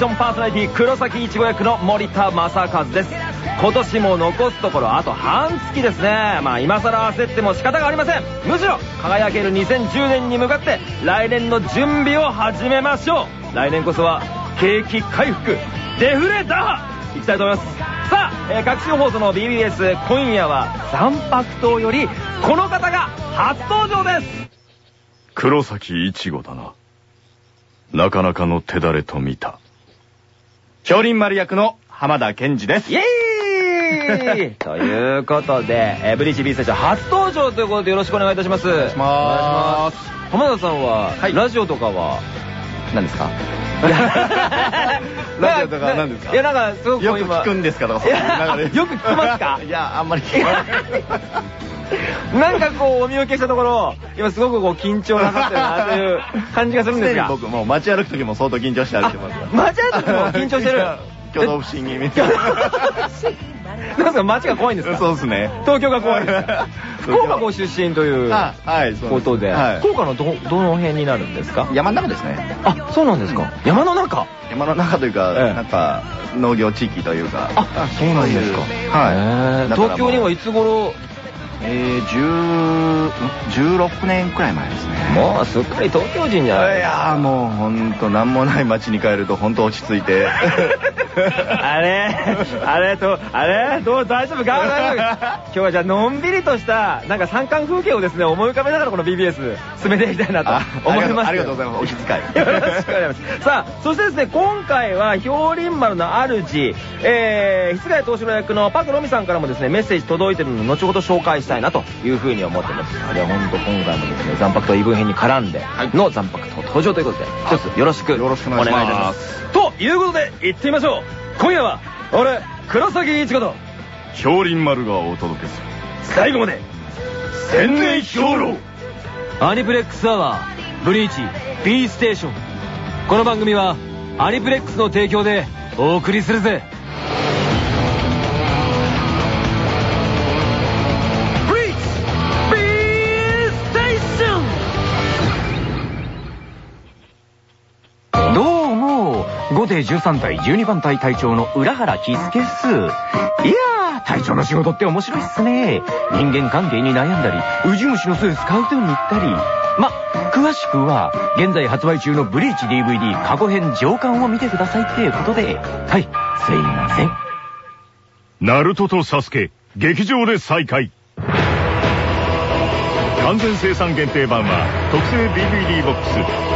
ションパーソナリティ黒崎いちご役の森田正和です。今年も残すところあと半月ですね。まあ今更焦っても仕方がありません。むしろ輝ける2010年に向かって来年の準備を始めましょう。来年こそは景気回復デフレ打破いきたいと思います。さあ、えー、各種放送の BBS 今夜は残白糖よりこの方が初登場です。黒崎いちごだな。なかなかの手だれと見た。氷林丸役の浜田健二です。イエーイ！ということで、えー、ブリーチ B ステーション初登場ということでよろしくお願いいたします。お願いします。浜田さんは、はい、ラジオとかは何ですか？ラジオとか何ですか？いやなんかすごくよく聞くんですかとかよく聞きますか？いやあんまり聞かない なんかこうお見受けしたところ今すごくこう緊張なさってるなという感じがするんですが。僕もう街歩く時も相当緊張して歩いてます街歩く時も緊張してる？挙動不審ななんか街が怖いんですか？そうですね。東京が怖いです。福岡ご出身ということで。福岡のどどの辺になるんですか？山の中ですね。あそうなんですか。山の中？山の中というかなんか農業地域というか。あそうなんですか。はい。東京にはいつ頃えー、16年くらい前ですね。もうすっかり東京人じゃないいやもうほんと何もない街に帰ると本当落ち着いて。あれ？あれ？とあれ？どう大丈夫？か今日はじゃあのんびりとしたなんか山間風景をですね思い浮かべながらこの BBS 進めていきたいなと思いますありがとうございます。お気遣い。よろしくお願いしますさあそしてですね今回は氷林丸の主えー、室谷東四郎役のパクロミさんからもですねメッセージ届いてるので後ほど紹介したいなというふうに思ってます。あれは本当今回もですね残白と異文編に絡んでの残白と登場ということで一つよろしくお願いします。ということで行ってみましょう。今夜は俺黒崎一子と氷林丸がお届けする。最後まで千年兵糧。アニプレックスアワーブリーチ B ステーション。この番組はアニプレックスの提供でお送りするぜ5艇13隊12番隊隊長の浦原喜助っす。いやー、隊長の仕事って面白いっすね。人間関係に悩んだり、ウジ虫の巣スカウトに行ったり。ま、詳しくは、現在発売中のブリーチ DVD 過去編上巻を見てくださいっていうことで、はい、すいません。ナルトとサスケ、劇場で再会。完全生産限定版は特製 DVD ボック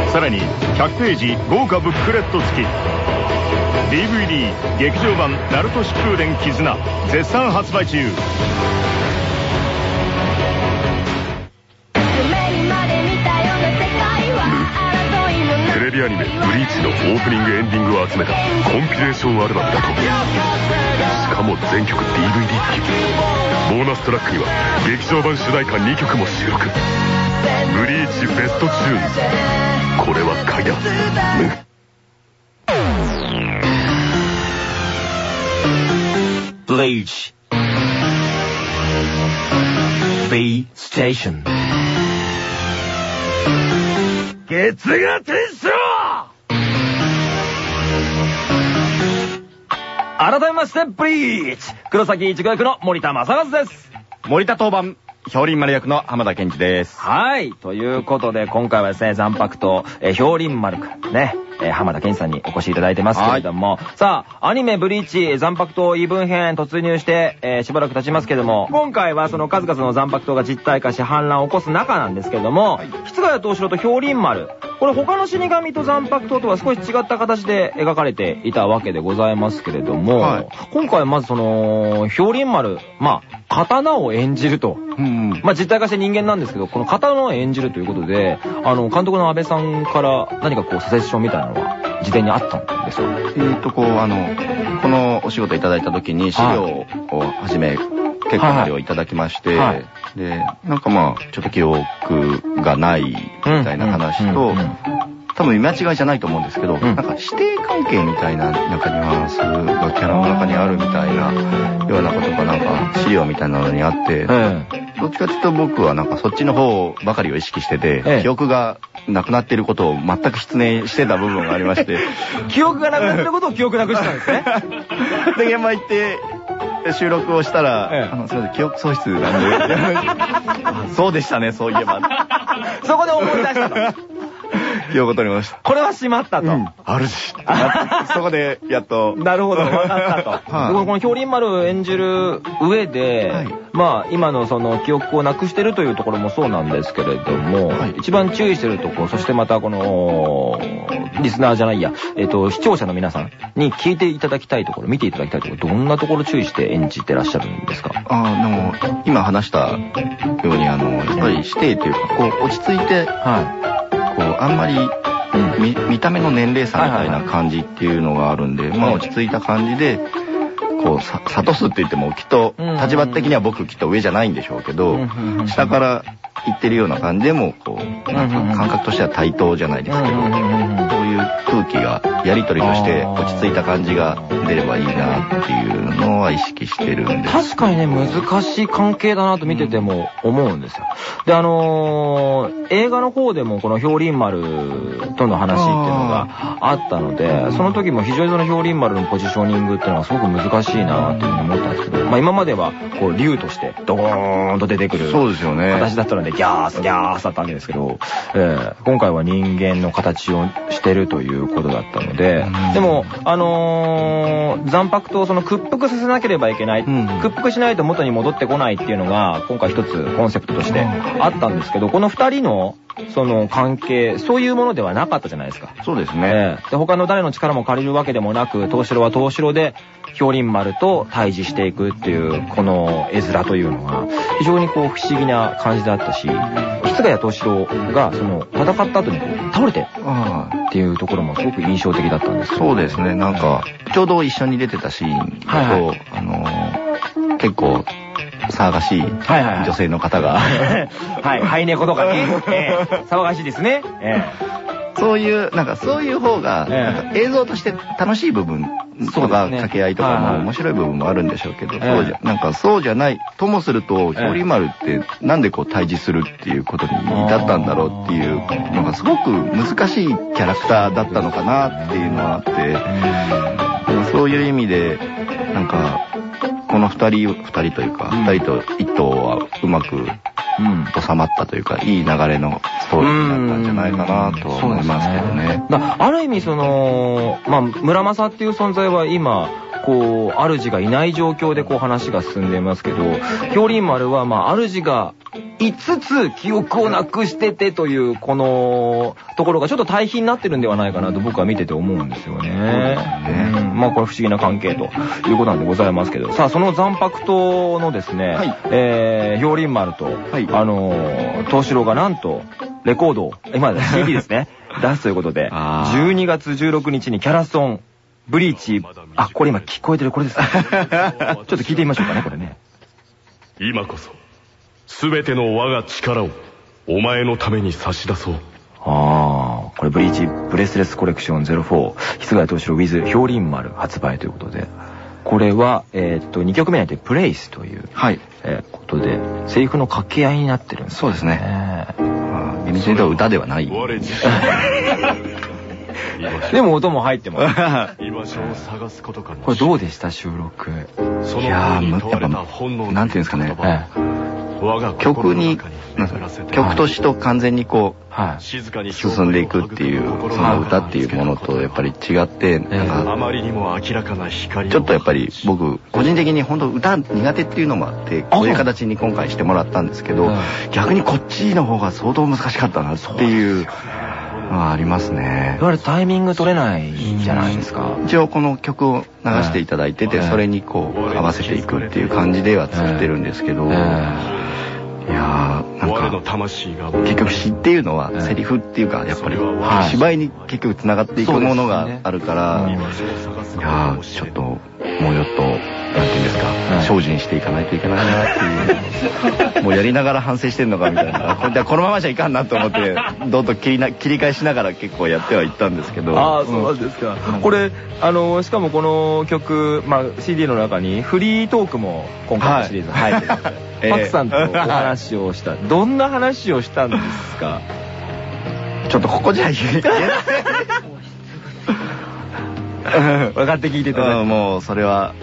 ス。さらに100ページ豪華ブックレット付き。DVD 劇場版「ナルト疾風伝絆」絶賛発売中。ビアニメ「ブリーチ」のオープニングエンディングを集めたコンピレーションアルバムだとしかも全曲 DVD 付き。ボーナストラックには劇場版主題歌2曲も収録。ブリーチベストチューン。これは買いだ。ブリーチ B ステーション月が天章改めまして、ブリーチ黒崎一護役の森田正和です。森田当番、氷林丸役の浜田健二です。はい。ということで、今回はですね、残白と、えー、氷林丸くん、ね、えー、浜田健二さんにお越しいただいてますけれども、さあ、アニメブリーチ残白と異文編突入して、えー、しばらく経ちますけども、今回はその数々の残白糖が実体化し反乱を起こす中なんですけれども、室ヶ谷東四郎と氷林丸、これ他の死神と残白糖とは少し違った形で描かれていたわけでございますけれども、はい、今回まずその、氷林丸、まあ、刀を演じると。うん、まあ実体化して人間なんですけど、この刀を演じるということで、あの、監督の安倍さんから何かこう、サセッションみたいなのは、事前にあったんですよ。えっと、こう、あの、このお仕事いただいた時に資料をはじめ、結構な量いただきまして、はい、で、なんかまあ、ちょっと記憶がないみたいな話と、多分見間違いじゃないと思うんですけど、うん、なんか師弟関係みたいななんかニュアンスがキャラの中にあるみたいなようなことがなんか資料みたいなのにあって、どっちかっていうと僕はなんかそっちの方ばかりを意識してて、記憶がなくなっていることを全く失念してた部分がありまして。記憶がなくなってることを記憶なくしたんですね。で、現場行って、収録をしたら、ええ、あの、すいません、記憶喪失なんで。そうでしたね、そういえば。そこで思い出したの。記憶を取りました。これはしまったと。あるし。そこで、やっと。なるほど、分かったと。この氷丸演じる上で、まあ、今のその記憶をなくしてるというところもそうなんですけれども、一番注意してるところ、そしてまたこの、リスナーじゃないや、えっと、視聴者の皆さんに聞いていただきたいところ、見ていただきたいところ、どんなところ注意して演じてらっしゃるんですか？ああ、でも、今話したように、あの、やっぱり指定というか、こう、落ち着いて、はい。こう、あんまり、見見た目の年齢差みたいな感じっていうのがあるんで、まあ落ち着いた感じで、こう、さ、諭すって言ってもきっと、立場的には僕きっと上じゃないんでしょうけど、下から言ってるような感じでも、こう、感覚としては対等じゃないですけど、そういう空気が、やりとりとして落ち着いた感じが出ればいいなっていうのは意識してるんで確かにね、難しい関係だなと見てても思うんですよ。で、あのー、映画の方でもこの氷林丸との話っていうのがあったので、その時も非常にその氷林丸のポジショニングっていうのはすごく難しいなっていうふうに思ったんですけど、まあ今まではこう竜としてドーンと出てくる形だったので、ギャースギャースだったわけですけど、えー、今回は人間の形をしてるということだったので、でも、あのー、残白とその屈服させなければいけない、屈服しないと元に戻ってこないっていうのが、今回一つコンセプトとしてあったんですけど、この二人のその関係、そういうものではなかったじゃないですか。そうですね。で、他の誰の力も借りるわけでもなく、東城は東城で、氷林丸と対峙していくっていう、この絵面というのが、非常にこう不思議な感じだったし、室ヶ谷東城が、その、戦った後に倒れて、っていうところもすごく印象的だったんですそうですね、なんか、ちょうど一緒に出てたシーンと、はいはい、あの結構、騒がしい女性の方が。はい、ハイネコとかね、えー、騒がしいですね。えー、そういう、なんかそういう方が、映像として楽しい部分とか、掛け合いとかも面白い部分もあるんでしょうけど、そうじゃ、なんかそうじゃない、ともすると、ひょり丸ってなんでこう対峙するっていうことに至ったんだろうっていうのがすごく難しいキャラクターだったのかなっていうのはあって、そういう意味で、なんか、この二人、二人というか、二、人と一頭はうまく収まったというか、いい流れのストーリーになったんじゃないかなと思いますけどね。ある意味その、まあ、村正っていう存在は今、こう、主がいない状況でこう話が進んでいますけど、氷林丸は、まあ、主が5つ記憶をなくしててという、このところがちょっと対比になってるんではないかなと僕は見てて思うんですよね。ねうん、まあこれ不思議な関係ということなんでございますけど、さあその残白刀のですね、はい、えー、氷林丸と、はい、あのー、東四郎がなんと、レコードを、今、CD ですね、出すということで、12月16日にキャラソン、ブリーチ、あ、これ今聞こえてる、これですね。ちょっと聞いてみましょうかね、これね。今こそ。すべての我が力をお前のために差し出そう。ああ、これブリーチブレスレスコレクション04、室外東城 with 氷林丸発売ということで、これは、えー、っと、2曲目にあってプレイスという、はい。えー、ことで、セリフの掛け合いになってるんです、ね、そうですね。厳密に言うと歌ではない。でも音も入ってます。居場所を探すことかこれどうでした収録？いやー、やっぱ、なんていうんですかね。曲に、曲と詩と完全にこう、はい、進んでいくっていう、その歌っていうものとやっぱり違って、なんか、ちょっとやっぱり僕、個人的に本当歌苦手っていうのもあって、こういう形に今回してもらったんですけど、逆にこっちの方が相当難しかったなっていう。あありますね。いわゆるタイミング取れないじゃないですか。一応この曲を流していただいてて、それにこう合わせていくっていう感じでは作ってるんですけど、いやー、なんか、結局詩っていうのはセリフっていうか、やっぱり芝居に結局繋がっていくものがあるから、いやー、ちょっと、もうちょっと、精進していかないといけないなっていう。もうやりながら反省してんのかみたいな。このままじゃいかんなと思って、どんどん切りな切り返しながら結構やってはいったんですけど。ああ、そうですか。これ、あの、しかもこの曲、まあ CD の中にフリートークも今回のシリーズ入ってるので、パクさんとお話をした。どんな話をしたんですか？ちょっとここじゃ言えない。分かって聞いていただうんもうそれは、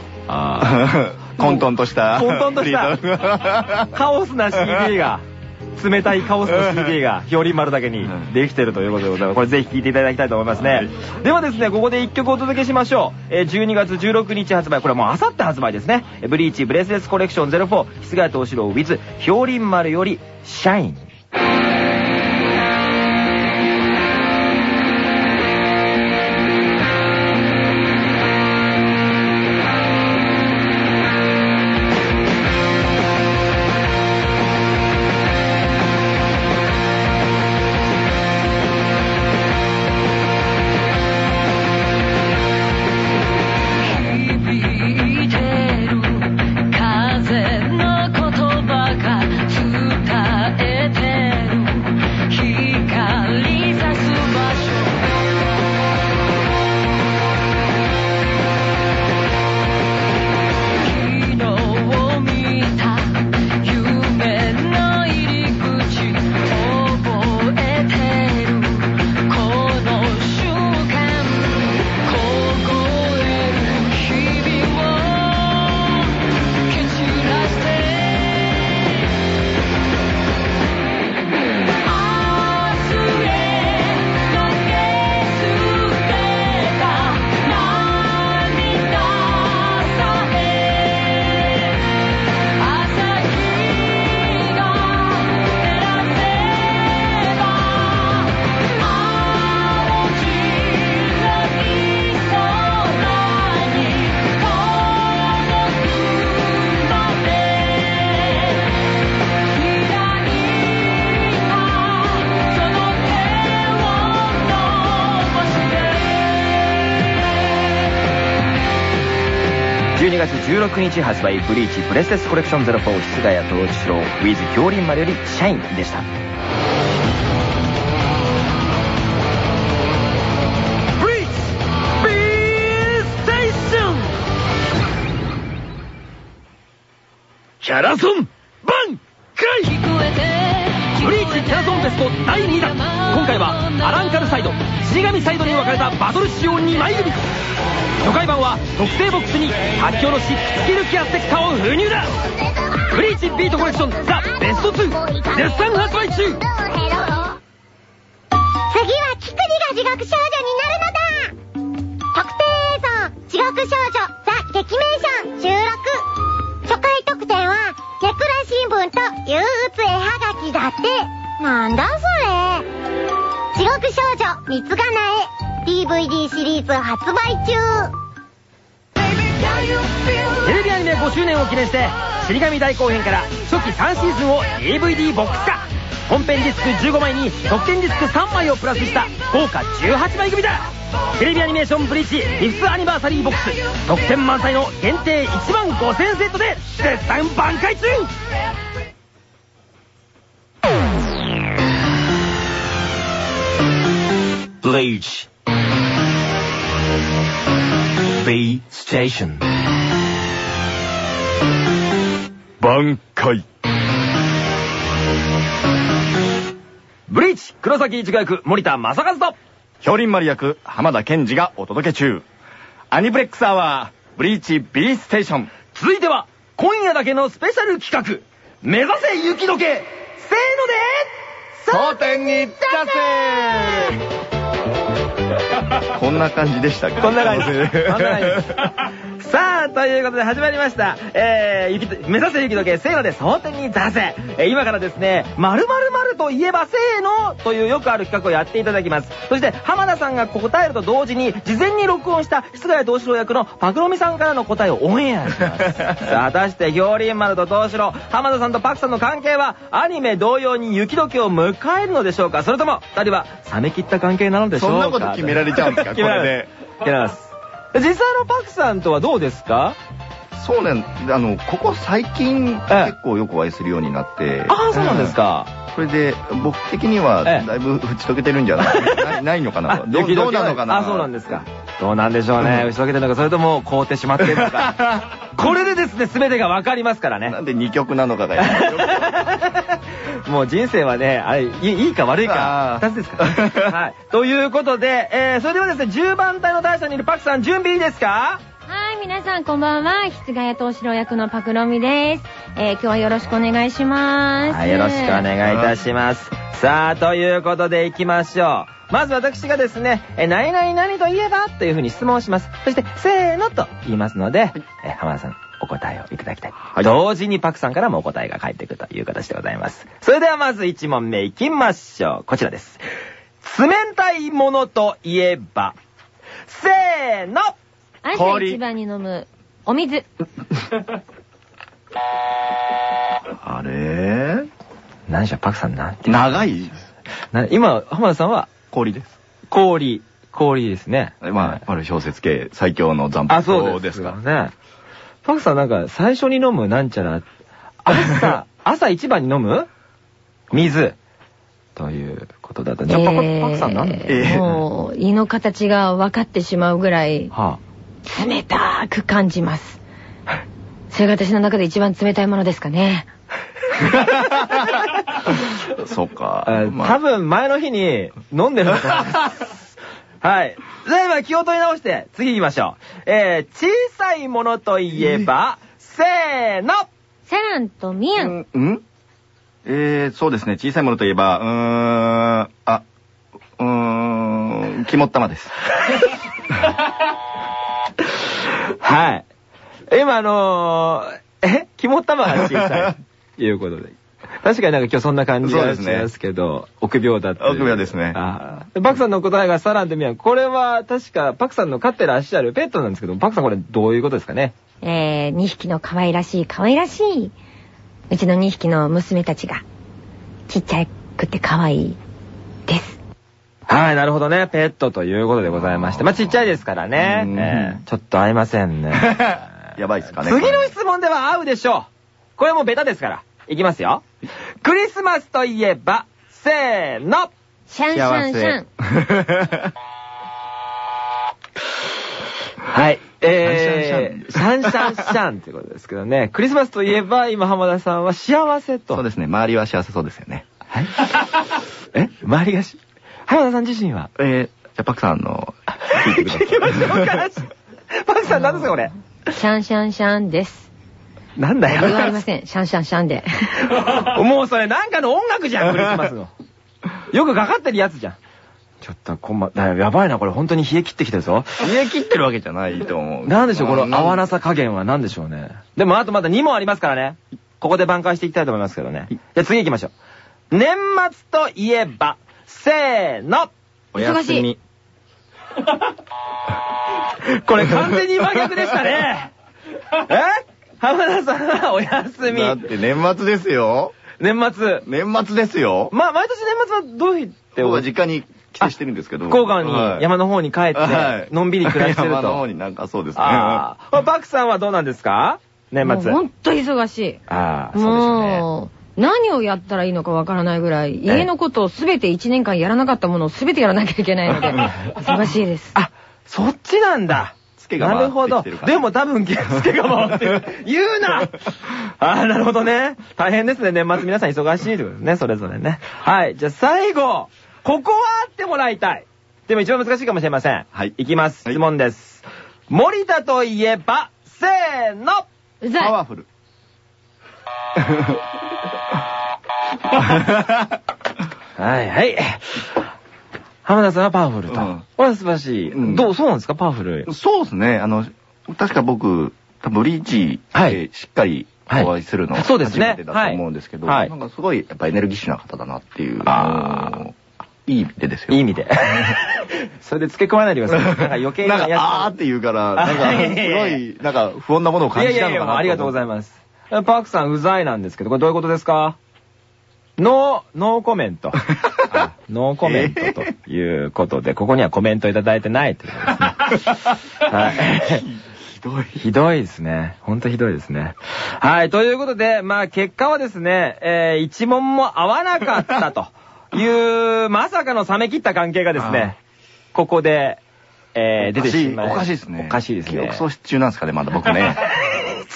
混沌とした。混沌としたカオスな CD が、冷たいカオスの CD が、ひょうりん丸だけにできてるということでございます。これぜひ聴いていただきたいと思いますね。ではですね、ここで一曲お届けしましょう。えー12月16日発売、これはもうあさって発売ですね。ブリーチブレスレスコレクション04、室外東四郎 with ひょうりん丸より、シャイン。「16日発売ブリーチプレステスコレクション04室ヶ谷藤一郎 with ひょうりん丸よりシャインでした。ブリーチ B ステーションキャラソンバンカイ聞こえてブリーチキャラソンベスト第2弾。今回はアランカルサイド死神サイドに分かれたバトル仕様2枚組。初回版は特製ボックスに発狂のし突き抜きアステクターを封入だ。ブリーチビートコレクションザ・ベスト2絶賛発売中。次はキクリが地獄少女になるのだ。特定映像地獄少女ザ・劇名ション収録。初回特典はネクラ新聞と憂鬱絵はがきだって。なんだそれ。地獄少女三つがなえ DVD シリーズ発売中。テレビアニメ5周年を記念して死神大後編から初期3シーズンを DVD ボックス化。本編ディスク15枚に特典ディスク3枚をプラスした豪華18枚組だ。テレビアニメーションブリーチ 5th アニバーサリーボックス特典満載の限定1万5000セットで絶賛挽回中ブリーチ B ステーション挽回。ブリーチ黒崎一護役森田正和とひょうりん丸役、浜田健二がお届け中。アニプレックスアワー、 BLEACH B Station。続いては今夜だけのスペシャル企画目指せ雪解けせーので当店に出せこんな感じでしたっけこんな感じです。こんな感じです。さあ、ということで始まりました。えー、雪と、目指せ雪解け、せーので争点に出せ。えー、今からですね、〇〇〇といえばせーのというよくある企画をやっていただきます。そして、浜田さんが答えると同時に、事前に録音した室外東四郎役のパクロミさんからの答えをオンエアします。さあ、果たして、ひょうりん丸と東四郎、浜田さんとパクさんの関係は、アニメ同様に雪解けを迎えるのでしょうか？それとも、二人は冷め切った関係なのでしょうかそんなこと決められちゃうんですか？決められこれで決めます。実際のパクさんとはどうですか？そうね、あの、ここ最近ええ結構よくお会いするようになって。ああ、そうなんですか。それで、僕的には、ええだいぶ打ち解けてるんじゃない？ないのかな？あどうなのかな？あ、そうなんですか。どうなんでしょうね。打ち解けてるのか、それとも凍ってしまってるのか。これでですね、全てがわかりますからねな。んで2曲なのかがもう人生はね、あれ、いいか悪いかあ、ー二つですから。はい。ということで、えー、それではですね、10番隊の大将にいるパクさん、準備いいですか？はい、皆さんこんばんは。筆ヶ谷東四郎役のパクロミです。えー、今日はよろしくお願いします。はい、よろしくお願いいたします。さあ、ということで行きましょう。まず私がですね、え、何々何と言えば？というふうに質問をします。そして、せーのと言いますので、え、浜田さん、お答えをいただきたい。い同時にパクさんからもお答えが返ってくるという形でございます。それではまず1問目行きましょう。こちらです。冷たいものといえば、せーのあんた氷一番に飲むお水。あれ？何でしょう、パクさんなんて。長い？な今、浜田さんは、氷です。氷。氷ですね。まあ、ある小説系最強の残あ、そう法ですすから。ね。パクさんなんか最初に飲むなんちゃら、朝、朝一番に飲む？水。ということだった。じゃあ、パクパクさんなんで、えーもう、胃の形が分かってしまうぐらい、は冷たく感じます。それが私の中で一番冷たいものですかね。そっかあ。まあ多分前の日に飲んでるんだと思います。はい。それでは気を取り直して、次行きましょう。えー、小さいものといえば、せーのサランとミヤン。うんんえー、そうですね。小さいものといえば、うーん、あ、うーん、肝っ玉です。はい。今あのー、え？肝っ玉が小さい。ということで。確かになんか今日そんな感じがしますけど、臆病だった。臆病ですねあーパクさんの答えがサランでミヤン。これは確かパクさんの飼ってらっしゃるペットなんですけど、パクさんこれどういうことですかね？えー、2匹の可愛らしい可愛らしい、うちの2匹の娘たちが、ちっちゃくて可愛いです。はい、なるほどね。ペットということでございまして。まあちっちゃいですからね。うんえーちょっと合いませんね。やばいっすかね。次の質問では合うでしょう。これもうベタですから。いきますよ。クリスマスといえば、せーのシャンシャンシャン。はい。えー、シャンシャンシャンってことですけどね。クリスマスといえば、今浜田さんは幸せと。そうですね。周りは幸せそうですよね。はい。え？周りがし、浜田さん自身は？えー、じゃあパクさんの、聞いてください。行きましょうか。パクさん何ですかこれ？シャンシャンシャンです。なんだよ。言われません。シャンシャンシャンで。もうそれなんかの音楽じゃん、クリスマスの。よくかかってるやつじゃん。ちょっとこんま、だやばいな、これ本当に冷え切ってきてるぞ。冷え切ってるわけじゃないと思う。なんでしょう、この合わななさ加減は何でしょうね。でもあとまだ2問ありますからね。ここで挽回していきたいと思いますけどね。じゃあ次行きましょう。年末といえば、せーのお休み。これ完全に真逆でしたね。え？浜田さんはお休み。だって年末ですよ。年末。年末ですよ。まあ、毎年年末はどういって僕は実家に帰省してるんですけど。福岡にはい山の方に帰ってはい、のんびり暮らしてると。山の方になんかそうですね。ああ。バクさんはどうなんですか？年末。もうほんと忙しい。ああ、そうでしょうね。何をやったらいいのかわからないぐらい、家のことをすべて1年間やらなかったものをすべてやらなきゃいけないので、忙しいです。あ、そっちなんだ。なるほど。でも多分、ツケが回ってる。言うな ああ、なるほどね。大変ですね。年末皆さん忙しいですね。それぞれね。はい。じゃあ最後。ここはあってもらいたい。でも一番難しいかもしれません。はいいきます。はい質問です。森田といえば、せーのうざい。パワフル。はいはい。浜田さんはパワフルと。うんこれは素晴らしい。うんどう、そうなんですか？パワフル。そうですね。あの、確か僕、多分ブリーチはいでしっかりお会いするのは初めてだと思うんですけど、はいなんかすごいやっぱエネルギッシュな方だなっていう。あいい意味でですよ。いい意味で。それで付け加えないでください。なんか余計ななんか。あーって言うから、なんか、すごい、なんか、不穏なものを感いやいやいや、じたのかなありがとうございまます。パークさん、うざいなんですけど、これどういうことですか？ノー、ノーコメント。あノーコメントということで、ここにはコメントいただいてないということですね。はい。ひどい。ひどいですね。ほんとひどいですね。はい。ということで、まあ結果はですね、えー、一問も合わなかったという、まさかの冷め切った関係がですね、ここで、えー、出てしまいおかしいですね。おかしいですね。記憶喪失中なんですかね、まだ僕ね。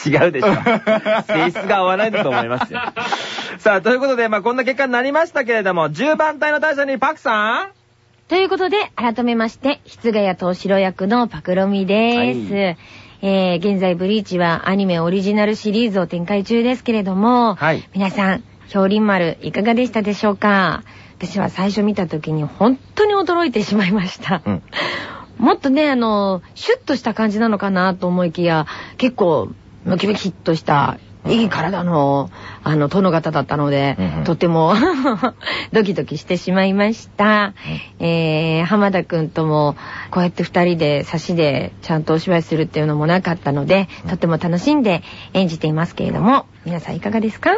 違うでしょ。性質が合わないんだと思いますよ。さあ、ということで、まあこんな結果になりましたけれども、10番隊の大将にパクさんということで、改めまして、筆ヶ谷東四郎役のパクロミです。はいえー、現在ブリーチはアニメオリジナルシリーズを展開中ですけれども、はい皆さん、氷林丸いかがでしたでしょうか？私は最初見た時に本当に驚いてしまいました。うん もっとね、あの、シュッとした感じなのかなと思いきや、結構、ムキムキっとした、いい体の、あの、殿方だったので、うんうん。とても、ドキドキしてしまいました。えー、浜田くんとも、こうやって二人で差しでちゃんとお芝居するっていうのもなかったので、とても楽しんで演じていますけれども、皆さんいかがですか？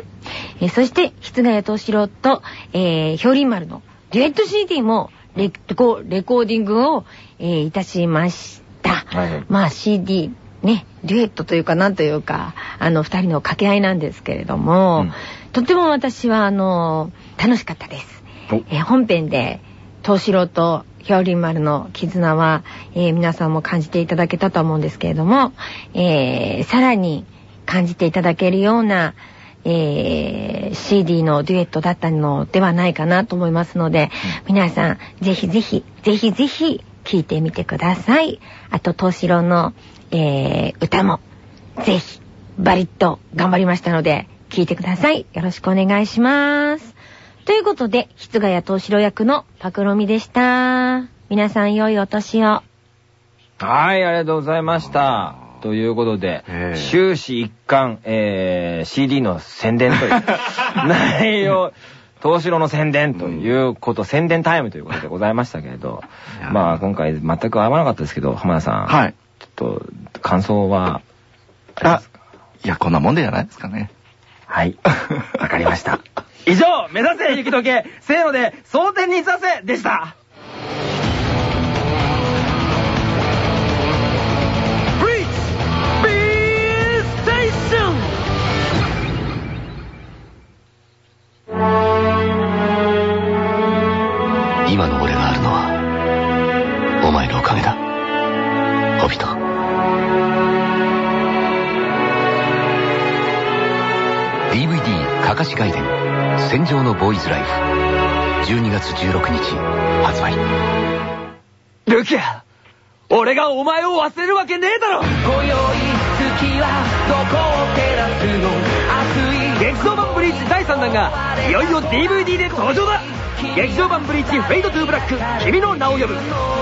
えーそして、筆ヶ谷東四郎と、えー、氷林丸のデュエット CD もレコレコーディングを、えーいたしました。はいまあ CD、ね、デュエットというかなんというか、あの二人の掛け合いなんですけれども、うんとても私はあの、楽しかったです。おえー本編で、東四郎と氷林丸の絆は、えー皆さんも感じていただけたと思うんですけれども、えーさらに感じていただけるような、えー CD のデュエットだったのではないかなと思いますので、皆さん、ぜひぜひ、ぜひぜひ、聴いてみてください。あと、東四郎の、えー歌も、ぜひ、バリッと頑張りましたので、聴いてください。よろしくお願いします。ということで、筆ヶ谷東四郎役のパクロミでした。皆さん、良いお年を。はい、ありがとうございました。ということで、ええ終始一貫、えー、CD の宣伝という 内容、東四郎の宣伝ということ、宣伝タイムということでございましたけれど、まあ今回全く合わなかったですけど、浜田さん。はい。と、感想は、あ、いや、こんなもんでじゃないですかね。はい。わかりました。以上、目指せ雪解け、せーので、蒼天にさせでした。ブリーチ B ステーション今の俺かし外伝戦場のボーイズライフ。12月16日発売。ルキア俺がお前を忘れるわけねえだろ！今宵月はどこを照らすの？熱い劇場版ブリーチ第3弾がいよいよ DVD で登場だ！劇場版 BLEACH Fade to Black 君の名を呼ぶ。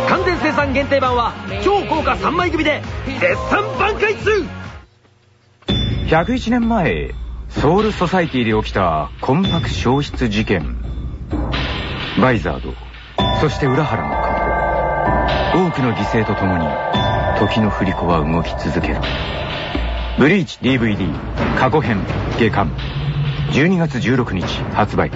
完全生産限定版は超豪華3枚組で絶賛卍解中！101年前ソウル・ソサエティで起きた魂魄消失事件。バイザード。そして浦原の顔多くの犠牲とともに時の振り子は動き続ける。ブリーチ DVD 過去編下巻。12月16日発売。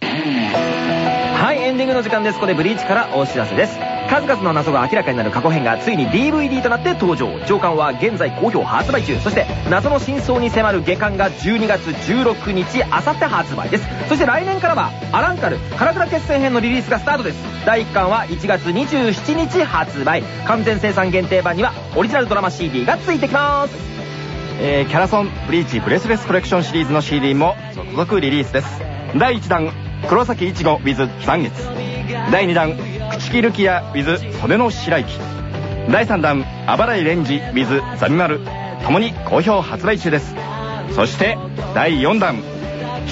はい、エンディングの時間です。ここでブリーチからお知らせです。数々の謎が明らかになる過去編がついに DVD となって登場。上巻は現在好評発売中。そして、謎の真相に迫る下巻が12月16日、あさって発売です。そして来年からは、アランカル、カラクラ決戦編のリリースがスタートです。第1巻は1月27日発売。完全生産限定版には、オリジナルドラマ CD がついてきます。えー、キャラソンブリーチブレスレスコレクションシリーズの CD も続々リリースです第1弾黒崎いちご with 残月第2弾朽木ルキア with 袖の白雪。第3弾あばらいレンジ with ザミマル。ともに好評発売中です。そして第4弾。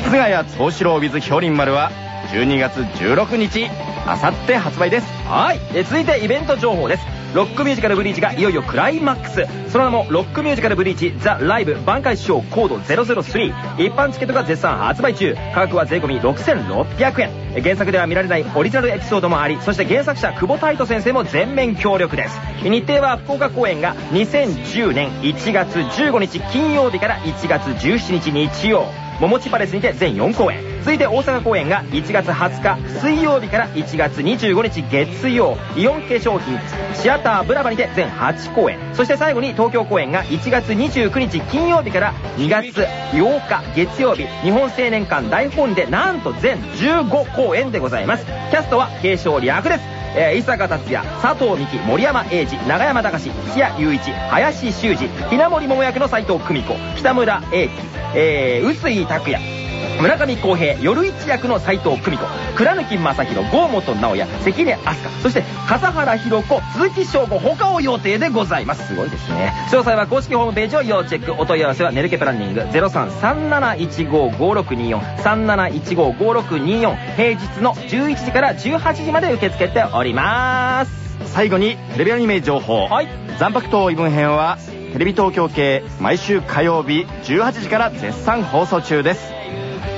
筆ヶ谷宗四郎 with 氷林丸は12月16日あさって発売です。はい。え続いてイベント情報です。ロックミュージカルブリーチがいよいよクライマックス。その名もロックミュージカルブリーチザ・ライブ挽回賞コード003。一般チケットが絶賛発売中。価格は税込6600円。原作では見られないオリジナルエピソードもあり、そして原作者久保太斗先生も全面協力です。日程は福岡公演が2010年1月15日金曜日から1月17日日曜。桃地パレスにて全4公演。続いて大阪公演が1月20日水曜日から1月25日月曜。イオン化粧品シアターブラバにて全8公演。そして最後に東京公演が1月29日金曜日から2月8日月曜日。日本青年館大ホールでなんと全15公演でございます。キャストは継承略です。えー、伊坂達也、佐藤美希、森山英二、長山隆、土屋雄一、林修二、稲森桃役の斎藤久美子、北村英樹、えー、臼井拓也、村上康平夜一役の斎藤久美子倉貫正宏郷本直也関根飛鳥そして笠原弘子鈴木翔吾他を予定でございます。すごいですね。詳細は公式ホームページを要チェック。お問い合わせはネルケプランニング0337155624 37155624平日の11時から18時まで受け付けております。最後にテレビアニメ情報。はい。斬魄刀異聞篇はテレビ東京系毎週火曜日18時から絶賛放送中です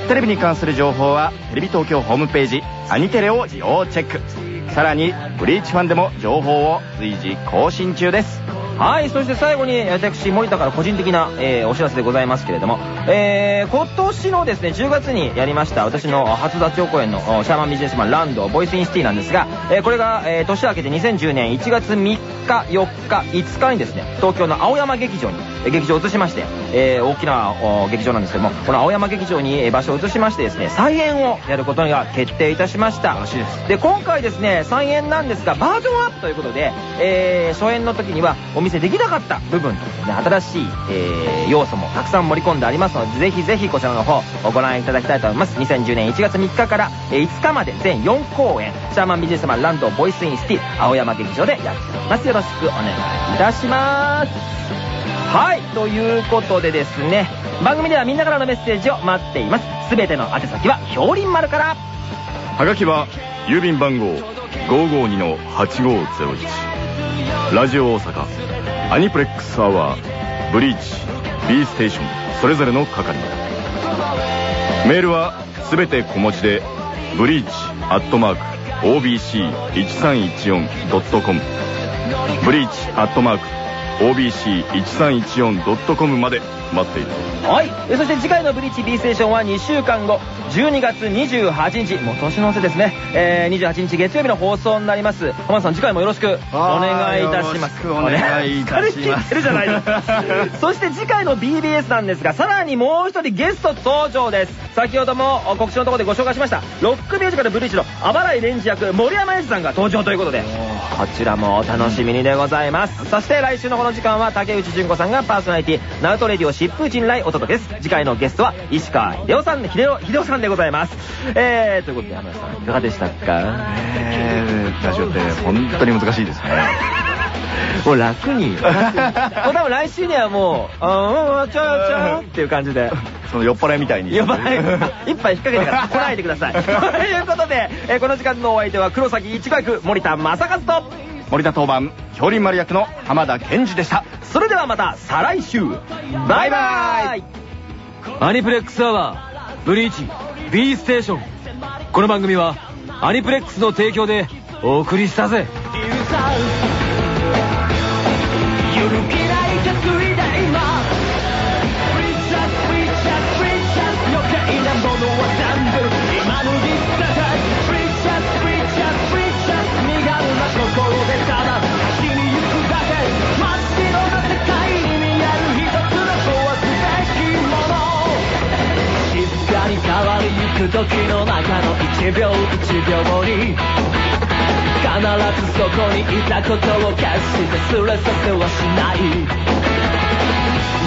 テレビに関する情報はテレビ東京ホームページアニテレを要チェック。さらにブリーチファンでも情報を随時更新中です。はい、そして最後に私、森田から個人的な、えーお知らせでございますけれども、えー今年のですね、10月にやりました、私の初座長公演のおシャーマンビジネスマンランド、ボイスインシティなんですが、えーこれが、えー年明けて2010年1月3日、4日、5日にですね、東京の青山劇場に、えー劇場を移しまして、えー大きなお劇場なんですけども、この青山劇場にえー場所を移しましてですね、再演をやることが決定いたしました。で、今回ですね、再演なんですが、バージョンアップということで、えー初演の時にはお見せできなかった部分とね、新しい、えー要素もたくさん盛り込んでありますので、ぜひぜひこちらの方、ご覧いただきたいと思います。2010年1月3日から5日まで全4公演、シャーマンビジネスマンランドボイスインシティ、青山劇場でやっております。よろしくお願いいたします。はい、ということでですね、番組ではみんなからのメッセージを待っています。すべての宛先は、氷林丸から。はがきは郵便番号552-8501ラジオ大阪アニプレックスアワーブリーチ B ステーションそれぞれの係。メールはすべて小文字でブリーチアットマーク OBC1314.com ブリーチアットマーク OBC1314.com まで待っているはい。えそして次回のブリーチ B ステーションは2週間後、12月28日、もう年の瀬ですね。えー、28日月曜日の放送になります。浜田さん、次回もよろしくお願いいたします。よろしくお願いいたします疲れ切ってるじゃないの。そして次回の BBS なんですが、さらにもう一人ゲスト登場です。先ほども告知のところでご紹介しました、ロックミュージカルブリーチのあばらいレンジ役、森山英二さんが登場ということで、こちらもお楽しみにでございます。そして来週のこの時間は竹内純子さんがパーソナリティ、ナウトレディオ疾風陣来お届けです。次回のゲストは石川秀夫さん、秀夫、秀夫さんでございます。えー、ということで、浜田さん、いかがでしたか？えー、ラジオって本当に難しいですね もう楽に。楽 にもう多分来週にはもう、あー、ちゃうちゃうっていう感じで。その酔っ払いみたいにやばい。一杯引っ掛けてから来ないでください。ということで、えーこの時間のお相手は黒崎一護役森田正和と、森田当番氷林丸役の浜田健二でしたそれではまた再来週バイバイアニプレックスアワー、ブリーチ、B ステーション。この番組は、アニプレックスの提供でお送りしたぜ。変わりゆく時の中の一秒一秒に必ずそこにいたことを決して連れさせはしない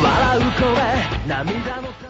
笑う声涙の